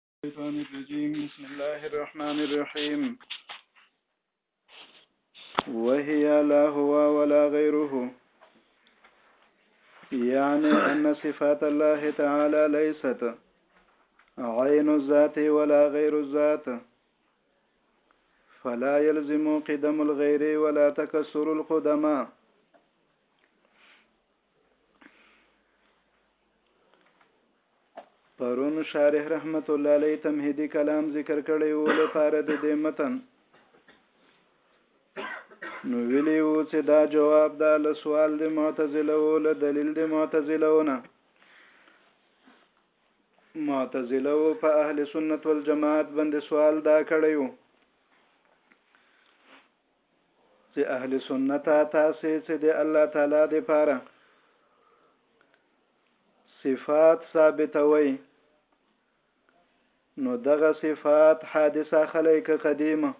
الشيطان الرجيم بسم الله الرحمن الرحيم وهي لا هو ولا غيره يعني أن صفات الله تعالى ليست عين الذات ولا غير الذات فلا يلزم قدم الغير ولا تكسر القدماء پرون شارح رحمت الله علیه تمهیدی کلام ذکر کړی وو لپاره د دې متن نو ویلی وو چې دا جواب دا له سوال د معتزله او له دلیل د معتزله ونه معتزله او په اهل سنت والجماعت باندې سوال دا کړی وو چې اهل سنت تاسې چې د الله تعالی د پاره صفات ثابتوي نو دغه صفات حادثه خلیک قدیمه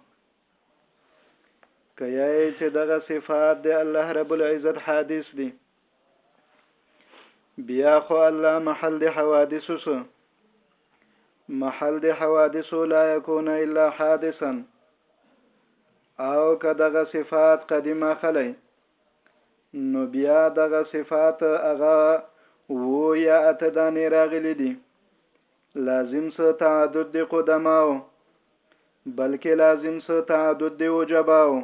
کایای چې دغه صفات د الله رب العزت حادث دي بیا خو الله محل د حوادث سو محل د حوادث لا يكون الا حادثا او کدغه صفات قدیمه خلی نو بیا دغه صفات هغه وو یا اته دانې راغلي دي لازم سه تعدد د قدماو بلکې لازم سه تعدد د وجباو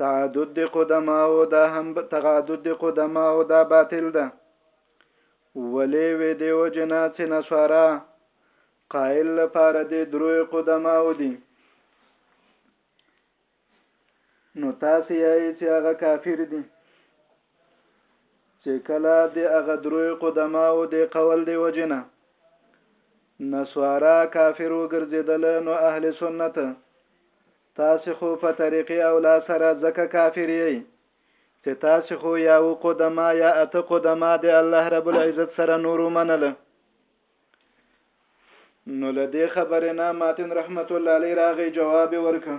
تعدد د قدماو دا هم تغادد د قدماو دا باطل ده ولې وې دی وجنا چې نصارا قائل لپاره د درو قدماو دي نو تاسو یې چې هغه کافر دي چې کله د هغه درو قدماو د قول دی وجنا نصارا کافر وګرځیدل نو اهل سنت تاسې خو په طریقې اولا سره ځکه کافر یئ چې تاسې خو یا و قدما یا اته قدما د الله رب العزت سره نور ومنله نو له دې خبرې نه ماتن رحمت الله علی راغی جواب ورکړ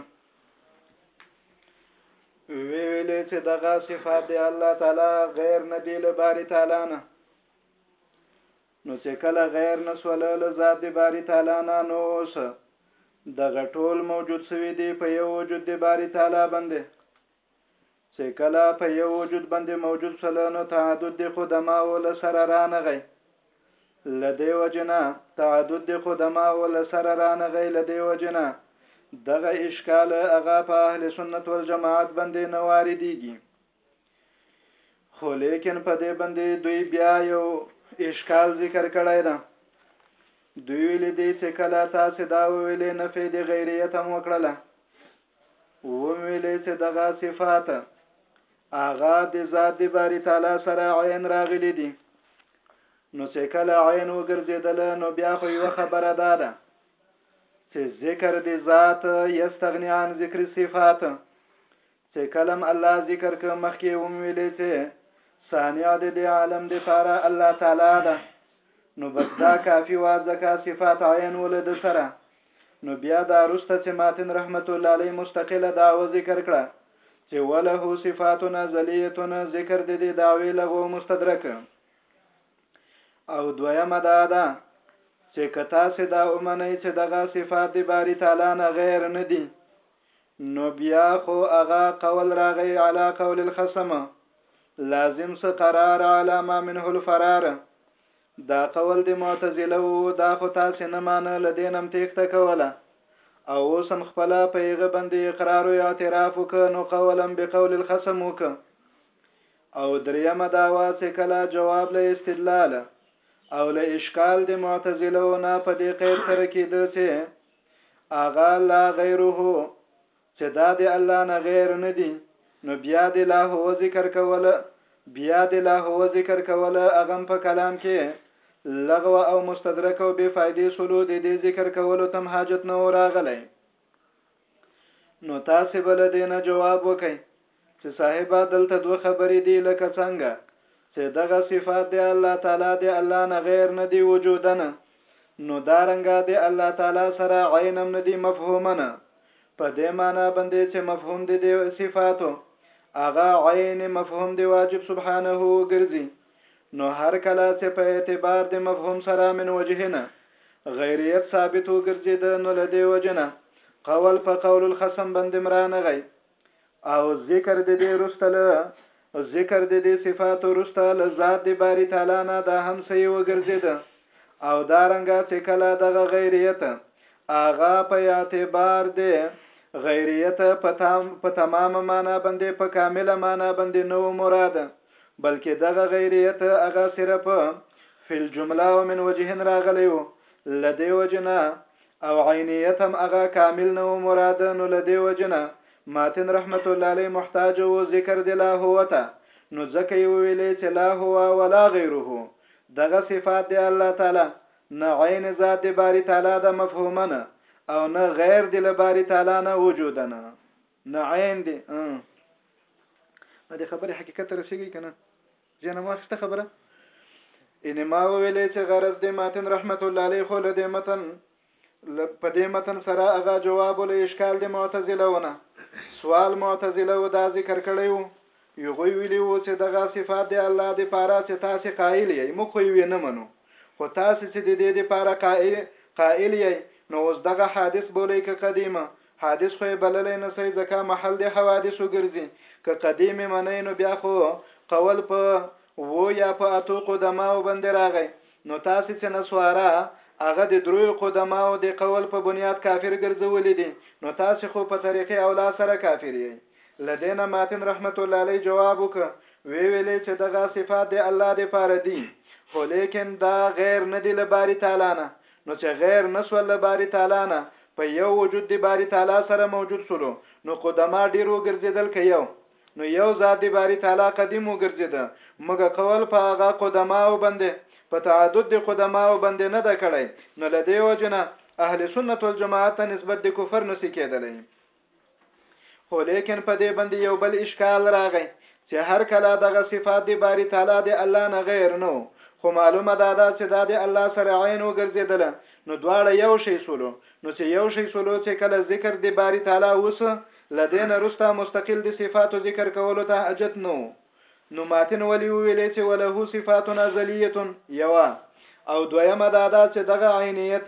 وی ویلې چې دغه صفات دی الله تعالی غیر نه دی لباری تعالی نه نو څۀ کله غېر نه شوله له ذات د باري تعالی نه نو اوس دغه ټول موجود شوي دي په يو وجود د باري تعالی باندې. څۀ کله په يو وجود باندې موجود شوله نو تعدد د قدماؤ له سره رانغی. له دې وجې نه تعدد د قدماؤ له سره رانغی له دې وجې نه دغه اشکال هغه په اهل سنت والجماعت باندې نه وارديږي. خو لیکن په دې باندې دوی بیا یو اشکال ذکر کړی ده دوی ویلي دي چې کله تاسې دا وویلې نفې د غیریت هم وکړله وویلې چې دغه صفات هغه د ذات د باری تعالی سره عین راغلي دي نو چې کله عین وګرځیدل نو بیا خو یو خبره ده ده چې ذکر د ذات یستغنی عن ذکر صفات چه کلم الله ذکر که مخکې وم ویلې چه صانع د دې عالم د پاره الله تعالی ده نو بس دا کافی وا ځکه صفات عین ول د سره نو بیا دا رسته چه ماتن رحمت الله علی مستقله دعوه ذکر کړه چه وله صفاتنا ذلیتون ذکر د دې دعوی لغو مستدرک او دویمه دا ده چې کتا سه دا اومنه چې دغه صفات دی باری تعالی نه غیر نه دي نو بیا خو اغا قول راغی علی قول الخصم لازم څه قرار علی ما منه الفرار دا قول د معتزله وو دا خو تاسې نه مانه لدینم تیخته کوله او اوسم خپلا په یغه باندې اقرار او اعتراف وک نو قولم بقول الخصم وک او دریمه داوا چې کلا جواب له استدلال او له اشکال د معتزله نه په دې قید سره کېده چې هغه لا غیره چې دا د الله نه غیر نه دي نو بیا د لا هو ذکر کوله بیا د لا هو ذکر کوله هغه په کلام کې لغو او مستدرک او بے فائدې سولو د دې ذکر کولو تم حاجت نه راغلی نو تاسو بل دې نه جواب وکئ چه صاحبه دلته دوه خبری دی لکه څنګه چه دغه صفات د الله تعالی د الله نه غیر ندی وجودا نو دا رنګه د الله تعالی سره عینم ندی مفهوما په دی معنا بندی چه مفهوم د دی صفاتو اغا عین مفهوم د واجب سبحانه ګرځي نو هر کله چه په اعتبار د مفهوم سره من وجهنه غیریت ثابت وګرځید نو لدی وجنه قول په قول الخصم بند مرانه غی او ذکر د دې وروسته له ذکر د دې صفات وروسته له ذات د باری تعالی نه دا هم صحیح وګرځیده او دا رنګه چې کله دغه غیریت آغا په اعتبار دی غیریت په تام په تمام معنا باندې په کامله معنا باندې نو مراد بلکې دغه غیریت هغه صرف فل جمله او من وجهن راغلی وو لدی وجنه او عینیت هم هغه کامل نه وو مراد نو له دې وجې نه ماتن رحمت الله علیه محتاج وو ذکر د لا هو ته نو ځکه یې وویلې چې لا هو ولا غیره دغه صفات د الله تعالی نه عین ذات د باری تعالی ده مفهوماً او نه غیر د له باری تعالی نه وجودا نه عین دی ما دې خبرې حقیقت ته رسېږي که نه ځینه مخکسته خبره ان ما ویلې چې غرض د ماتن رحمت الله علیه خو له دې متن په دې متن سره هغه جواب له اشکال د معتزله ونه سوال معتزله و دا ذکر کړی وو یو غوی ویلی وو چې دغه صفات د الله د پاره چې تاسو قائل یې موږ خو یې نه منو خو تاسو چې د دې د پاره قائل یې نو اوس دغه حادث بولې ک قدیمه حادث خو یې بللی نه سئ ځکه محل د حوادثو ګرځي که قدیم یې منئ نو بیا خو قول په وو یا په اتو قدماو باندې راغی نو تاسې چې نسوارا هغه د دریو قدماو د قول په بنیاد کافر ګرځولي دي نو تاسې خو په طریقې اولا سره کافر یئ لدینه ماتن رحمت الله علیه جواب وک وی ویلې چې دغه صفات د الله د پاره دي خو لیکن دا غیر ندی لباری تعالی نه نو چه غیر نه سول له باری تعالی نه په یو وجود دی باری تعالی سره موجود سولو نو قدما ډیر وګرځیدل که یو نو یو ذات دی باری تعالی قدیم وګرځیده موږ قول په هغه قدما او بنده په تعدد دی قدما او بنده نه ده کړی نو له دی وجه نه اهل سنت والجماعت ته نسبت دی کفر نسی کیدلی خو لیکن په دې باندې یو بل اشکال راغی چې هر کله دغه صفات د باری تعالی د الله نه غیر نو خو معلومه دا ده چې دا د الله سره عین وګرځیدله نو دواړه یو شی سولو نو چې یو شی سولو چې کله ذکر د باری تعالی وسه لدین رستا مستقل د صفات ذکر کولو ته حاجت نو نو ماتن ولی ویلې چې وله صفات ازلیه یوا او دویمه دا ده چې دغه عینیت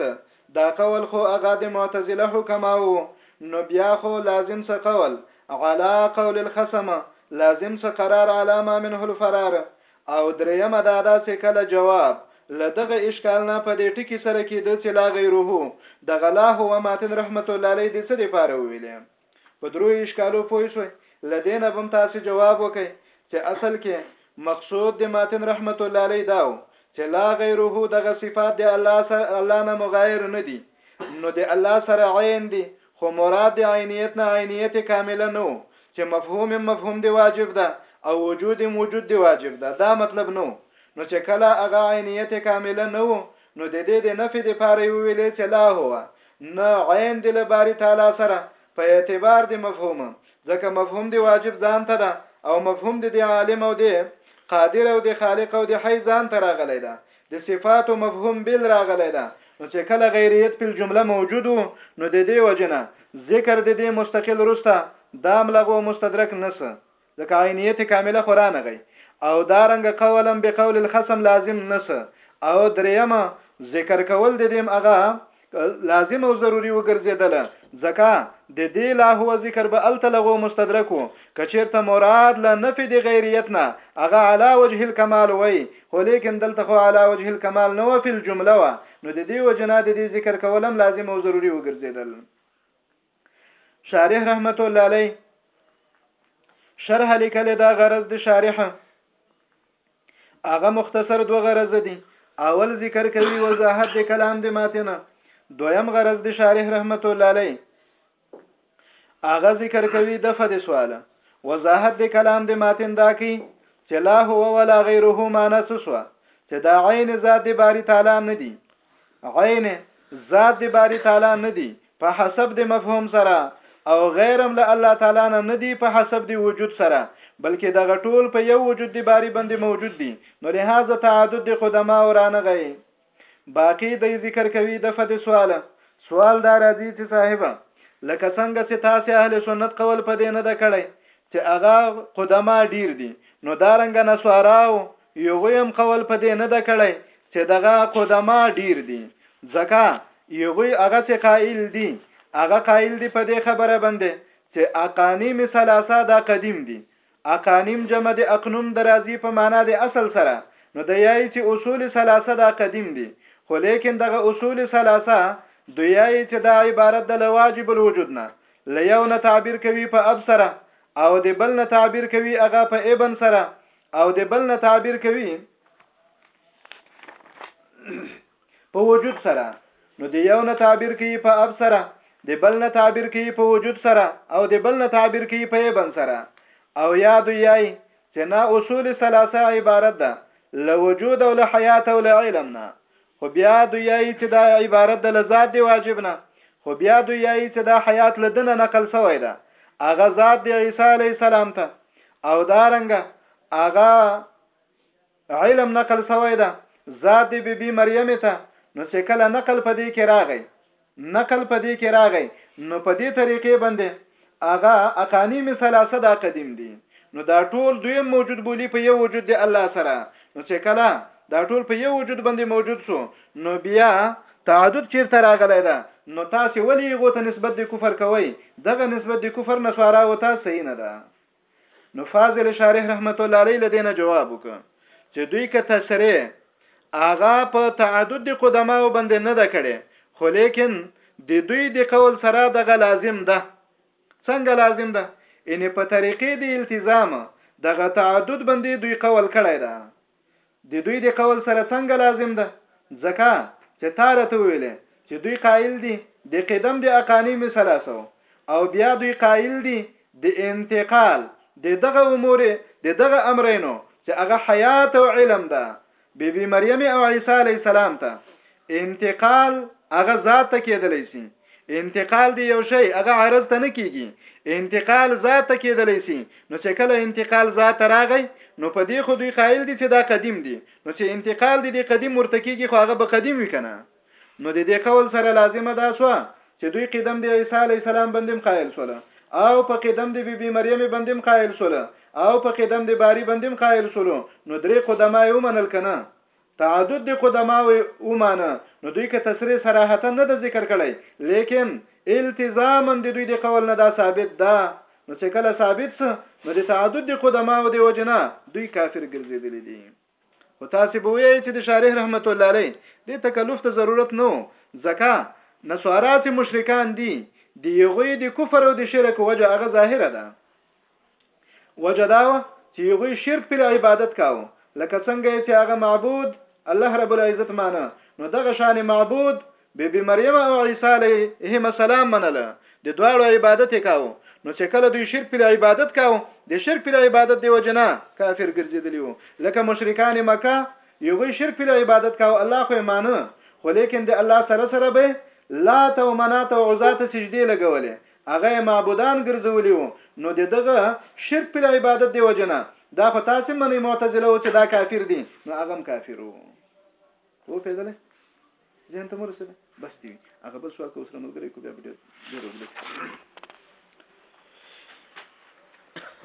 دا قول خو هغه د معتزله حکماو نو بیا خو لازم څه قول علا قول الخصم لازم څه قرار علامه منه الفرار او دریمه دا ده چې کله جواب لدغه اشکال نه په دې ټکی سره کې د چې لا غیره د غلا هو ماتن رحمت الله علیه د څه لپاره ویلې په درو اشکالو پوه شوئ له دې نه به هم تاسې جواب وکړئ چې اصل کې مقصود د ماتن رحمت الله علیه دا و چې لا غیره دغه صفات د الله سره الله نه مغایر نه دي نو د الله سره عین دي خو مراد د عینیت نه عینیت کامله نه و چې مفهوم مفهوم دی واجب ده او وجود وجود دی واجب ده دا مطلب نه نو چې کله هغه عینیت کامله نه و نو ددې د نفی د پاره یې وویلې چې لا هو نه عین دې له باری تعالی سره په اعتبار د مفهوم ځکه مفهوم د واجب ځان ته ده او مفهوم د دې عالم او دې قادر او د خالق او د حی ځان ته راغلی ده د صفات او مفهوم بل راغلی ده نو چې کله غیریت په جمله موجود وو نو د دې وجنه ذکر د دې مستقل رسته دام لغو مستدرک نس ځکه عینیت کامله خو رانغی او دا رنګه قولا بقول الخصم لازم نه سه او دریمه ذکر کول د دیم هغه لازم او ضروری وګرځیدله ځکه د دی لا هو ذکر به الته لغو مستدرک و که چیرته مراد له نفی د غیریت نه هغه علی وجه الکمال وی خو لیکن دلته خو علی وجه الکمال نه و فی الجمله و نو د دی وجنا د دی ذکر کول هم لازم او ضروری وګرځیدل شارح رحمت الله علیه شرح لیکل دا غرض د شارح هغه مختصر دوه غرض دي اول ذکر کوي وضاحت د کلام د ماتنه دویم غرض د شارح رحمت الله علیه هغه ذکر کوي د فد سواله وضاحت د کلام د ماتن دا کی چې لا هو ولا غیره معنی څه سو چې دا عین ذات د باری تعالی نه دی عین ذات د باری تعالی نه دی په حسب د مفهوم سره او غیر هم له الله تعالی نه نه دي په حسب د وجود سره بلکې دغه ټول په یو وجود د باري باندې موجود دي نو لهذا تعدد د قدما او رانغی باقی د ذکر کوي د فد سوال سوال دا راځي چې صاحب لکه څنګه چې تاسو اهل سنت قول په دې نه د کړی چې هغه قدما ډیر دي نو دارنګ نسواراو هغوی هم قول په دې نه ده کړی چې دغه قدما ډیر دي ځکه هغوی هغه څه قائل دي هغه قائل دي په دې خبره باندې چې اقانیم ثلاثه دا قدیم دي اقانیم جمع د اقنوم درازي په معنا د اصل سره نو د یای چې اصول ثلاثه دا قدیم دي خو لیکن دغه اصول ثلاثه دویای چې دا عبارت د لواجب الوجود نه لیو نه تعبیر کوي په اب سره او د بل نه تعبیر کوي هغه په ابن سره او د بل نه تعبیر کوي په وجود سره نو د یو نه تعبیر کوي په اب سره د بل نه تعبیر کوي په وجود سره او د بل نه تعبیر کوي په ابن سره او یاد یای چې نه اصول ثلاثه عبارت ده له وجود او له حیات او له علم نه خو بیا دویایی چې دا عبارت د لذات دی واجب نه خو بیا دویایی چې دا حیات له دنه نقل سوی ده هغه ذات دی عیسی علی السلام ته او دا رنګه هغه علم نقل سوی ده ذات دی بی بی مریم ته نو چې کله نقل په دې کې راغی نقل په دې کې راغی نو په دې طريقې بندې هغه اقانيم ثلاثه دا قديم دي نو دا ټول دويم موجود بولي په يو وجود دې الله سره نو چې کله دا ټول په يو وجود بندې موجود سو نو بيا تعدد چیرته راغلی ده نو تاسې ولې هغو ته نسبت د کفر کوئ دغه نسبت د کفر نسوارا و ته صحیح نه ده نو فاضل شارح رحمت الله علیه لدینه جواب وکړ چې دوی که تسری اغا په تعدد د قدماو باندې نه ده کړي خو لیکن د دوی د قول سره دغه لازم ده څنګه لازم ده ان په طریقې د التزام دغه تعدد باندې دوی قول کړی ده د دوی د قول سره څنګه لازم ده ځکه چې تا راته ویلې چې دوی قائل دي د قدم د اقانیم ثلاثو او بیا دوی قائل دي د انتقال د دغه امور د دغه امرینو چې هغه حیات او علم ده بی بی مریم او عیسی علی السلام ته انتقال هغه ذات ته کېدلی سي انتقال دی یو شی هغه عرض ته نه کیږي انتقال ذات ته کېدلی سي نو چې کله انتقال ذات راغی نو په دې خو دوی قائل دي چې دا قدیم دي نو چې انتقال دی د قدیم ورته کیږي خو هغه به قدیم وي کنه نو د دې قول سره لازمه ده سو چې دوی قدم دی عیسی علی السلام بندم قائل سول او په قدم دی بیبي مریم بندم قائل سول او په قدم دی باری بندم قائل سول نو درې قدمه یې ومنل کنه تعدد دې خو دماوې ومانه نو دوی که تصريح صراحتاً نه ده ذکر کړی ليکن التزاماً دې دوی دې قول نه دا ثابت ده نو چې کله ثابت سه نو دې تعدد دې خو دماوې دې وجه نه دوی کافر ګرځېدلې دي خو تاسې به وایي چې د شارح رحمت الله علیه دې تکلف ته ضرورت نه ځکه نسوارا چې مشرکان دي دی غوی د کفر او د شرک وجه هغه ظاهره ده وجه دا وه چې هغوی شرک پر عبادت کاوه لکه څنګه چې هغه معبود الله رب العزت مانه نو دغه شان معبود بی بی مریم او عیسی علیه السلام منله د دواړو عبادت کاوه نو چې کله دوی شرک پر عبادت کاوه د شرک پر عبادت دی وجنا کافر ګرځیدلی وو لکه مشرکان مکه یو غي شرک پر عبادت کاوه الله خو مانه خو لیکن د الله سره سره به لات او منات او عزات سجدي لګولې هغه یې معبودان ګرځولي وو نو د دغه شرک پر عبادت دی وجه نه دا خو تاسو منئ معتزله او چې دا کافر دي نو هغه هم کافر وو وو پیدلې ځین ته مرسته بس دی هغه بل سوال کو سره ملګری کو بیا ډیر ډیر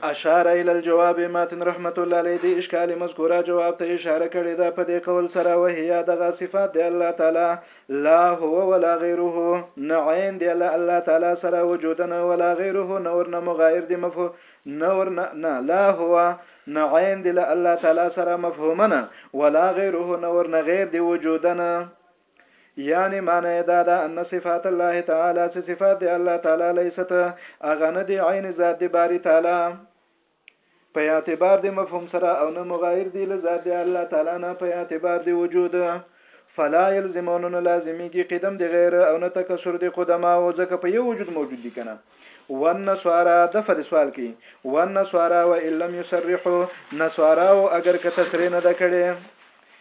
اشار الى الجواب ماتن رحمت الله علیه دې اشکال مذکوره جواب ته اشاره کړې ده په دې قول سره وهیا دغه صفات دی الله تعالی لا هو ولا غیره نه عین دی له الله تعالی سره وجود نه ولا غیره نور نه مغایر دی مفهو نور نه نه لا هو نه عین دی له الله تعالی سره مفهومنه ولا غیره نور نه غیر دی وجودنه یعنی معنی یې دا ده ان صفات الله تعالی چې صفات دی الله تعالی لیست هغه نه دی عین ذات دی باری تعالی په اعتبار دی مفهوم سره او نه مغایر دی له ذات دی الله تعالی نه په اعتبار دی وجود فلا یلزمون لازمیږي قدم دی غیر او نه تکسر دی قدما او ځکه په یو وجود موجود دي کنه والنصارى د فد سوال کی والنصارى وان لم يصرحوا نصارى اگر که تصریح نه کړي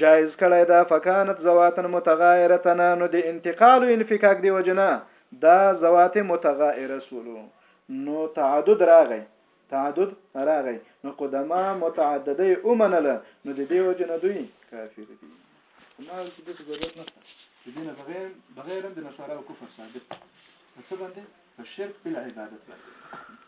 جائز کړی ده فکانت ذواتن متغائرتن نو د انتقال او انفکاک دی وجه نه دا ذوات متغائره سولو نو تعدد راغی تعدد راغی نو قدما متعدده اومنله نو د دې وجه نه دوی کافر دي ما چې دې ضرورت نشته د دې نه بغیر بغیر د نصارا او کفر ثابت څه باندې په شرک په عبادت باندې